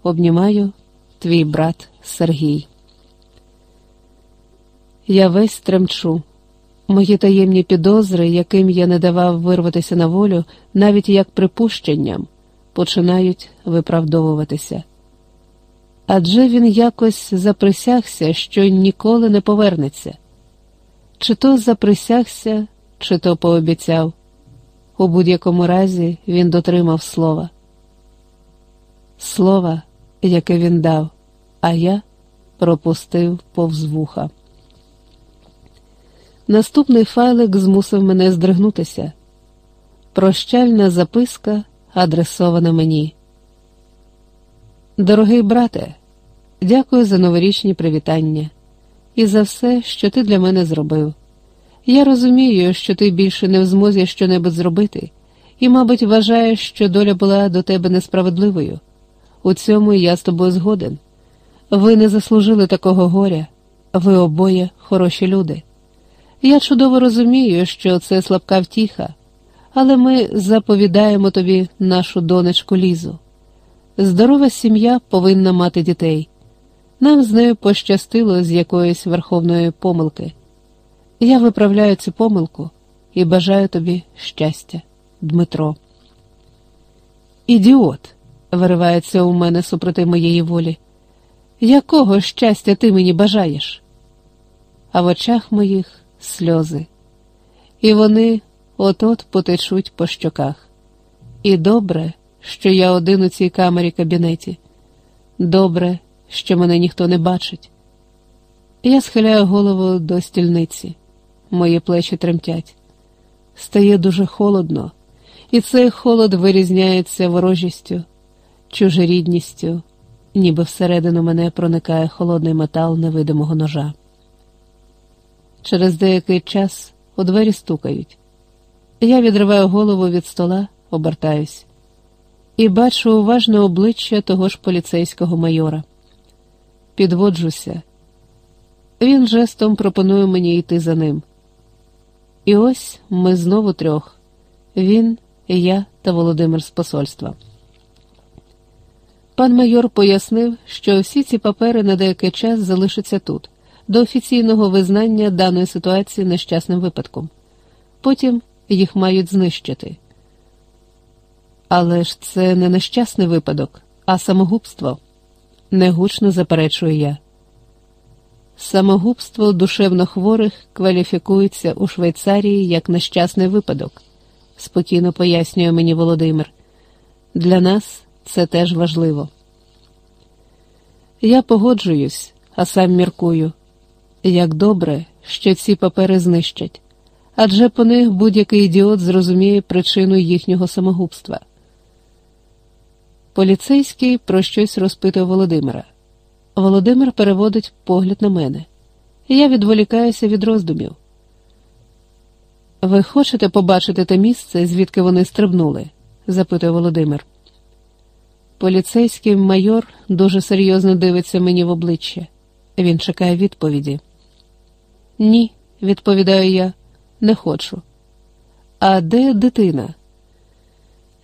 Обнімаю твій брат Сергій. Я весь тремчу. Мої таємні підозри, яким я не давав вирватися на волю, навіть як припущенням, починають виправдовуватися адже він якось заприсягся, що ніколи не повернеться. Чи то заприсягся, чи то пообіцяв. У будь-якому разі він дотримав слова. Слова, яке він дав, а я пропустив повз вуха. Наступний файлик змусив мене здригнутися. Прощальна записка адресована мені. Дорогий брате. Дякую за новорічні привітання і за все, що ти для мене зробив. Я розумію, що ти більше не в змозі щонебудь зробити, і, мабуть, вважаєш, що доля була до тебе несправедливою. У цьому я з тобою згоден. Ви не заслужили такого горя, ви обоє хороші люди. Я чудово розумію, що це слабка втіха, але ми заповідаємо тобі нашу донечку Лізу. Здорова сім'я повинна мати дітей. Нам з нею пощастило з якоїсь верховної помилки. Я виправляю цю помилку і бажаю тобі щастя, Дмитро. Ідіот, виривається у мене супроти моєї волі. Якого щастя ти мені бажаєш? А в очах моїх сльози, і вони от-от потечуть по щоках. І добре, що я один у цій камері кабінеті. Добре що мене ніхто не бачить. Я схиляю голову до стільниці, мої плечі тремтять. Стає дуже холодно, і цей холод вирізняється ворожістю, чужорідністю, ніби всередину мене проникає холодний метал невидимого ножа. Через деякий час у двері стукають. Я відриваю голову від стола, обертаюсь і бачу уважне обличчя того ж поліцейського майора. Підводжуся. Він жестом пропонує мені йти за ним. І ось ми знову трьох він, я та Володимир з посольства. Пан майор пояснив, що всі ці папери на деякий час залишаться тут, до офіційного визнання даної ситуації нещасним випадком. Потім їх мають знищити. Але ж це не нещасний випадок, а самогубство, негучно заперечую я. Самогубство душевно хворих кваліфікується у Швейцарії як нещасний випадок, спокійно пояснює мені Володимир. Для нас це теж важливо. Я погоджуюсь, а сам міркую, як добре, що ці папери знищать, адже по них будь-який ідіот зрозуміє причину їхнього самогубства. Поліцейський про щось розпитує Володимира. Володимир переводить погляд на мене. Я відволікаюся від роздумів. Ви хочете побачити те місце, звідки вони стрибнули? запитує Володимир. Поліцейський майор дуже серйозно дивиться мені в обличчя. Він чекає відповіді. Ні, відповідаю я, не хочу. А де дитина?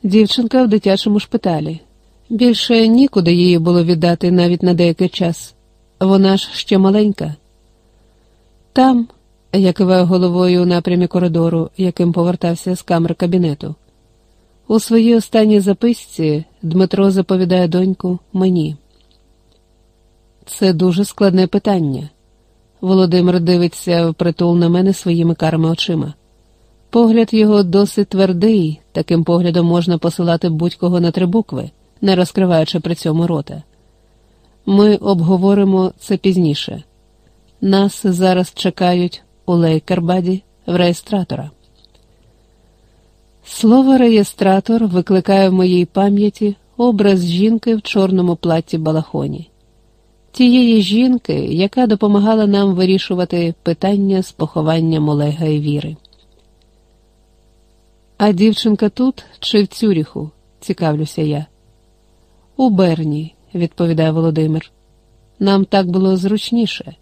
Дівчинка в дитячому шпиталі. Більше нікуди її було віддати навіть на деякий час. Вона ж ще маленька. Там, я киваю головою у напрямі коридору, яким повертався з камери кабінету. У своїй останній записці Дмитро заповідає доньку мені. Це дуже складне питання. Володимир дивиться впритул на мене своїми карими очима. Погляд його досить твердий, таким поглядом можна посилати будь-кого на три букви не розкриваючи при цьому рота. Ми обговоримо це пізніше. Нас зараз чекають у Лейкербаді в реєстратора. Слово реєстратор викликає в моїй пам'яті образ жінки в чорному платті балахоні, тієї жінки, яка допомагала нам вирішувати питання з похованням Олега і Віри. А дівчинка тут чи в Цюріху? цікавлюся я. У Берні, відповідає Володимир. Нам так було зручніше,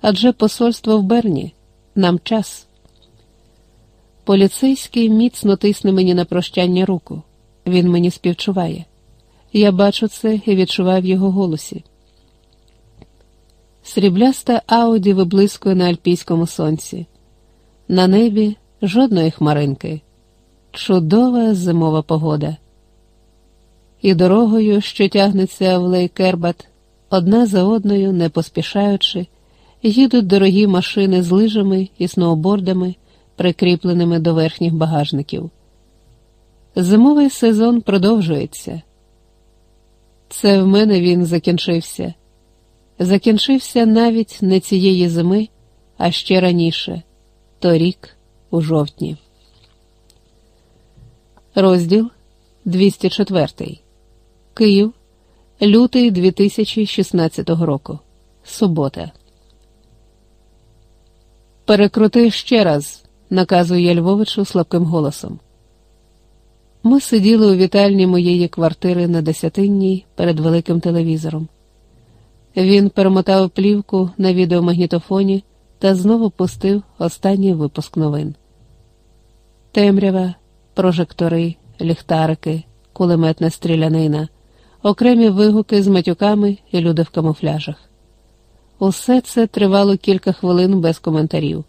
адже посольство в Берні, нам час. Поліцейський міцно тисне мені на прощання руку. Він мені співчуває. Я бачу це і відчуваю в його голосі. Срібляста Ауді виблискує на альпійському сонці. На небі жодної хмаринки. Чудова зимова погода і дорогою, що тягнеться в Лейкербат, одна за одною, не поспішаючи, їдуть дорогі машини з лижами і сноубордами, прикріпленими до верхніх багажників. Зимовий сезон продовжується. Це в мене він закінчився. Закінчився навіть не цієї зими, а ще раніше, торік, у жовтні. Розділ 204 Київ, лютий 2016 року. Субота. Перекрути ще раз, наказує Львовичу слабким голосом. Ми сиділи у вітальні моєї квартири на десятинній перед великим телевізором. Він перемотав плівку на відеомагнітофоні та знову пустив останній випуск новин. Темрява, прожектори, ліхтарики, кулеметна стрілянина окремі вигуки з матюками і люди в камуфляжах. Усе це тривало кілька хвилин без коментарів.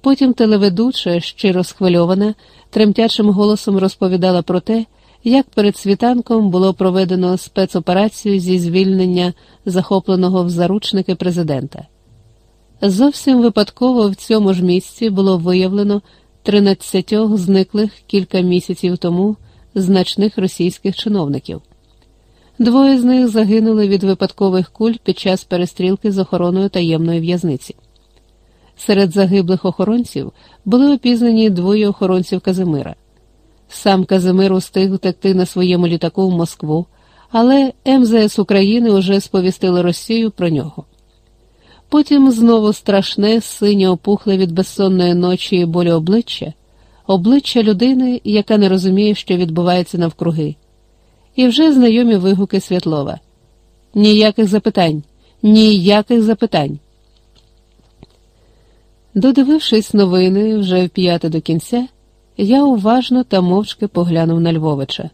Потім телеведуча, щиро схвильована, тремтячим голосом розповідала про те, як перед світанком було проведено спецоперацію зі звільнення захопленого в заручники президента. Зовсім випадково в цьому ж місці було виявлено 13 зниклих кілька місяців тому значних російських чиновників. Двоє з них загинули від випадкових куль під час перестрілки з охороною таємної в'язниці. Серед загиблих охоронців були опізнані двоє охоронців Казимира. Сам Казимир устиг утекти на своєму літаку в Москву, але МЗС України уже сповістили Росію про нього. Потім знову страшне, синє опухле від безсонної ночі і болі обличчя, обличчя людини, яка не розуміє, що відбувається навкруги, і вже знайомі вигуки Святлова. Ніяких запитань, ніяких запитань. Додивившись новини вже в п'яте до кінця, я уважно та мовчки поглянув на Львовича.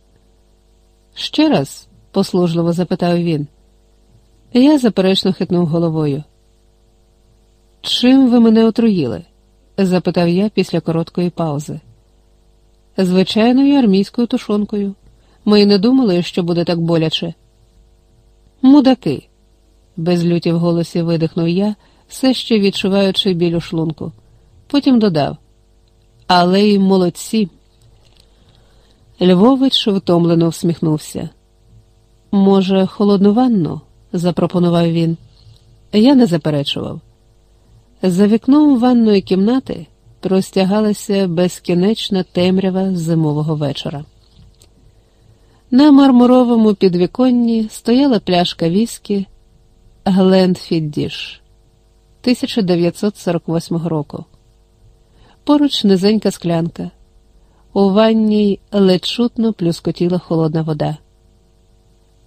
Ще раз? послужливо запитав він. Я заперечно хитнув головою. Чим ви мене отруїли? запитав я після короткої паузи. Звичайною армійською тушонкою. Ми й не думали, що буде так боляче. Мудаки, без люті в голосі видихнув я, все ще відчуваючи біль у шлунку. Потім додав Але й молодці. Львович втомлено всміхнувся. Може, холодну ванну? запропонував він. Я не заперечував. За вікном ванної кімнати простягалася безкінечна темрява зимового вечора. На мармуровому підвіконні стояла пляшка віскі Гленфіддіш 1948 року. Поруч низенька склянка. У ванній ледь чутно плюскотіла холодна вода.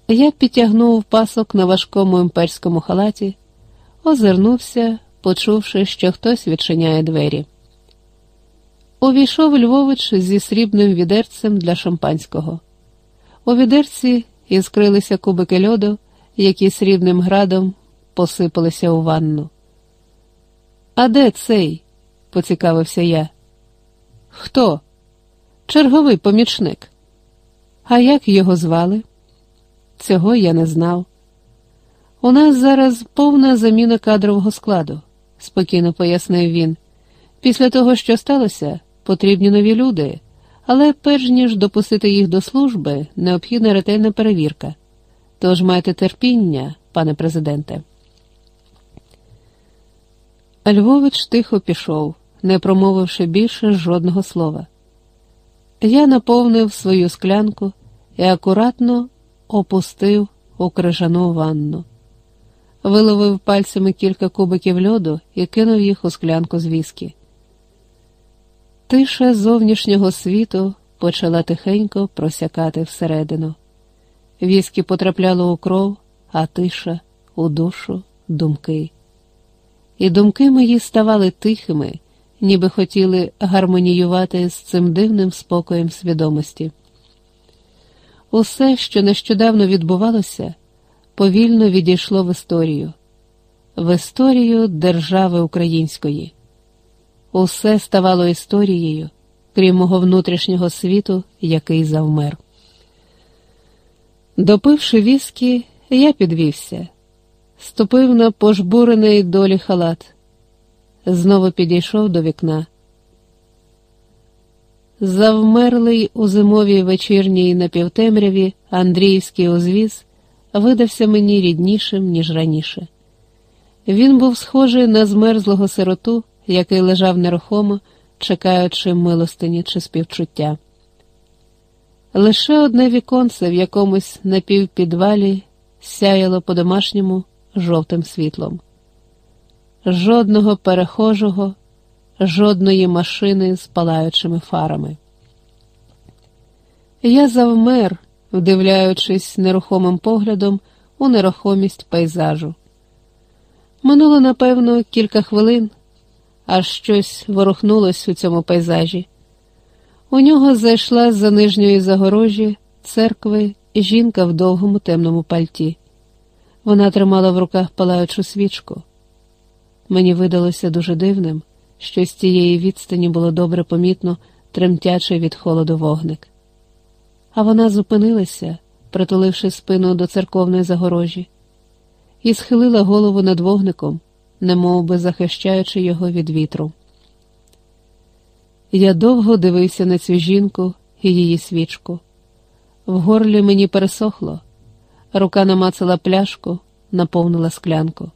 Я підтягнув пасок на важкому імперському халаті, озирнувся, почувши, що хтось відчиняє двері. Увійшов Львович зі срібним відерцем для шампанського. У відерці іскрилися кубики льоду, які срібним градом посипалися у ванну. А де цей? Поцікавився я. Хто? Черговий помічник. А як його звали? Цього я не знав. У нас зараз повна заміна кадрового складу, спокійно пояснив він. Після того, що сталося, потрібні нові люди, але перш ніж допустити їх до служби, необхідна ретельна перевірка. Тож майте терпіння, пане президенте. Львович тихо пішов, не промовивши більше жодного слова. Я наповнив свою склянку і акуратно опустив у крижану ванну, виловив пальцями кілька кубиків льоду і кинув їх у склянку з віскі. Тиша зовнішнього світу почала тихенько просякати всередину. Віскі потрапляло у кров, а тиша у душу, думки. І думки мої ставали тихими, ніби хотіли гармоніювати з цим дивним спокоєм свідомості. Усе, що нещодавно відбувалося, повільно відійшло в історію, в історію держави української. Усе ставало історією, крім мого внутрішнього світу, який завмер. Допивши віскі, я підвівся, ступив на пожбурений долі халат, знову підійшов до вікна. Завмерлий у зимовій вечірній напівтемряві Андріївський узвіз видався мені ріднішим, ніж раніше. Він був схожий на змерзлого сироту, який лежав нерухомо, чекаючи милостині чи співчуття. Лише одне віконце в якомусь напівпідвалі сяяло по-домашньому жовтим світлом. Жодного перехожого, жодної машини з палаючими фарами. Я завмер, вдивляючись нерухомим поглядом у нерухомість пейзажу. Минуло, напевно, кілька хвилин, аж щось ворухнулось у цьому пейзажі. У нього зайшла з за нижньої загорожі церкви жінка в довгому темному пальті. Вона тримала в руках палаючу свічку. Мені видалося дуже дивним, що з цієї відстані було добре помітно тремтячий від холоду вогник. А вона зупинилася, притуливши спину до церковної загорожі, і схилила голову над вогником, немов би захищаючи його від вітру. Я довго дивився на цю жінку і її свічку. В горлі мені пересохло, рука намацала пляшку, наповнила склянку.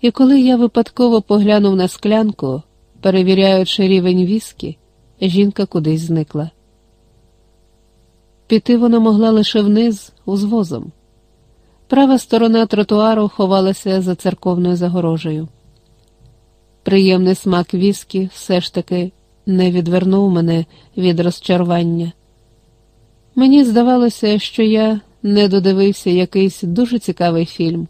І коли я випадково поглянув на склянку, перевіряючи рівень віскі, жінка кудись зникла. Піти вона могла лише вниз, узвозом. Права сторона тротуару ховалася за церковною загорожею. Приємний смак віскі все ж таки не відвернув мене від розчарування. Мені здавалося, що я не додивився якийсь дуже цікавий фільм,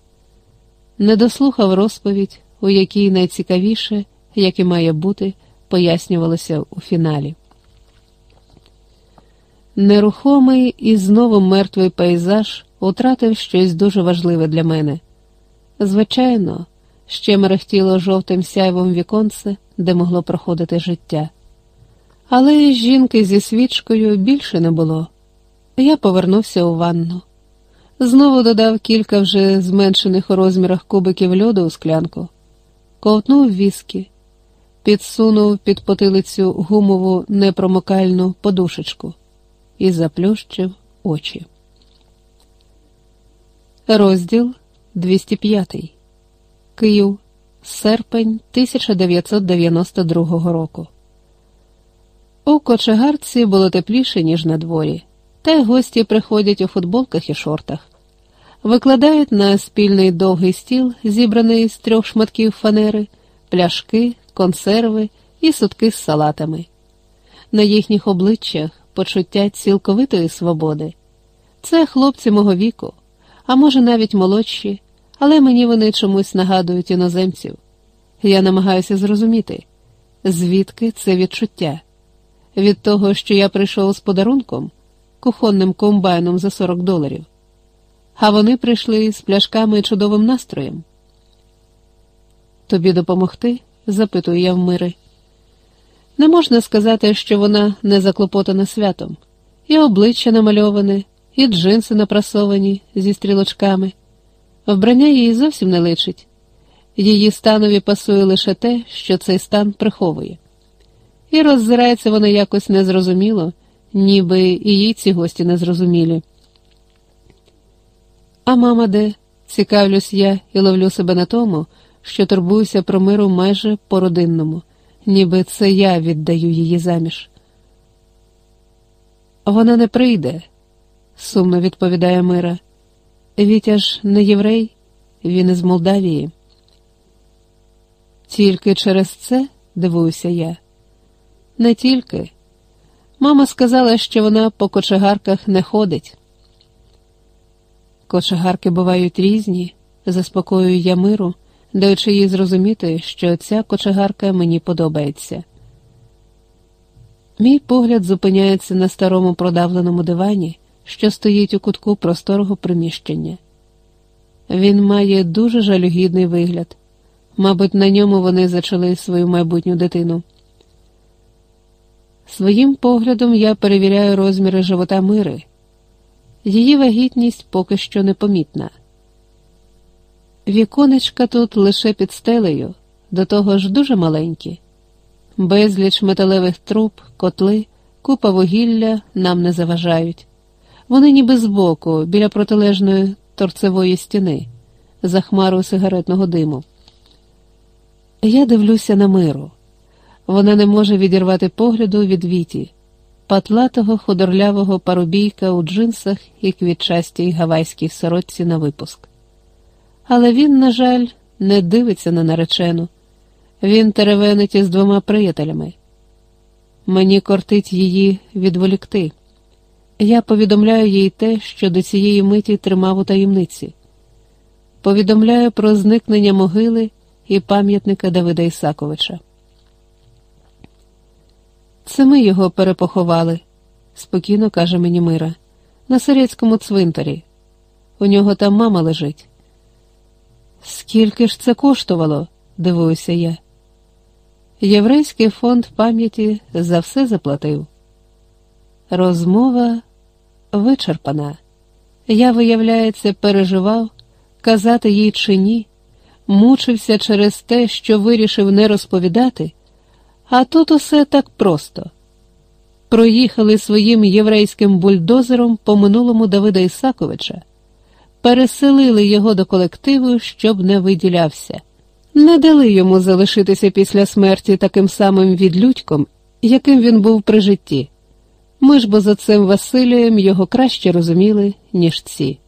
не дослухав розповідь, у якій найцікавіше, як і має бути, пояснювалося у фіналі. Нерухомий і знову мертвий пейзаж утратив щось дуже важливе для мене. Звичайно, ще мерехтіло жовтим сяйвом віконце, де могло проходити життя. Але жінки зі свічкою більше не було. Я повернувся у ванну. Знову додав кілька вже зменшених у розмірах кубиків льоду у склянку, ковтнув віскі, підсунув під потилицю гумову непромокальну подушечку і заплющив очі. Розділ 205 Київ, серпень 1992 року. У кочегарці було тепліше, ніж на дворі, та й гості приходять у футболках і шортах, викладають на спільний довгий стіл, зібраний з трьох шматків фанери, пляшки, консерви і сутки з салатами. На їхніх обличчях почуття цілковитої свободи. Це хлопці мого віку, а може навіть молодші, але мені вони чомусь нагадують іноземців. Я намагаюся зрозуміти, звідки це відчуття від того, що я прийшов з подарунком, кухонним комбайном за 40 доларів, а вони прийшли з пляшками і чудовим настроєм. Тобі допомогти? запитую я в мири. Не можна сказати, що вона не заклопотана святом, і обличчя намальоване, і джинси напрасовані зі стрілочками. Вбрання її зовсім не личить. Її станові пасує лише те, що цей стан приховує. І роззирається вона якось незрозуміло, ніби і їй ці гості незрозумілі. А мама де? Цікавлюсь я і ловлю себе на тому, що турбуюся про миру майже по родинному ніби це я віддаю її заміж. Вона не прийде, сумно відповідає Мира. Вітя ж не єврей, він із Молдавії. Тільки через це дивуюся я. Не тільки. Мама сказала, що вона по кочегарках не ходить. Кочегарки бувають різні, заспокоюю я миру даючи їй зрозуміти, що ця кочегарка мені подобається. Мій погляд зупиняється на старому продавленому дивані, що стоїть у кутку просторого приміщення. Він має дуже жалюгідний вигляд. Мабуть, на ньому вони зачали свою майбутню дитину. Своїм поглядом я перевіряю розміри живота мири. Її вагітність поки що непомітна. Віконечка тут лише під стелею, до того ж дуже маленькі. Безліч металевих труб, котли, купа вугілля нам не заважають. Вони ніби збоку, біля протилежної торцевої стіни, за хмарою сигаретного диму. Я дивлюся на миру. Вона не може відірвати погляду від віті, патлатого худорлявого парубійка у джинсах і квітчастій гавайській сорочці на випуск. Але він, на жаль, не дивиться на наречену. Він теревенить із двома приятелями. Мені кортить її відволікти. Я повідомляю їй те, що до цієї миті тримав у таємниці. Повідомляю про зникнення могили і пам'ятника Давида Ісаковича. Це ми його перепоховали, спокійно каже мені Мира, на Сирецькому цвинтарі. У нього там мама лежить. Скільки ж це коштувало? дивуюся я. Єврейський фонд пам'яті за все заплатив. Розмова вичерпана. Я, виявляється, переживав, казати їй чи ні, мучився через те, що вирішив не розповідати, а тут усе так просто. Проїхали своїм єврейським бульдозером по минулому Давида Ісаковича переселили його до колективу, щоб не виділявся, не дали йому залишитися після смерті таким самим відлюдьком, яким він був при житті. Ми ж бо за цим Василієм його краще розуміли, ніж ці.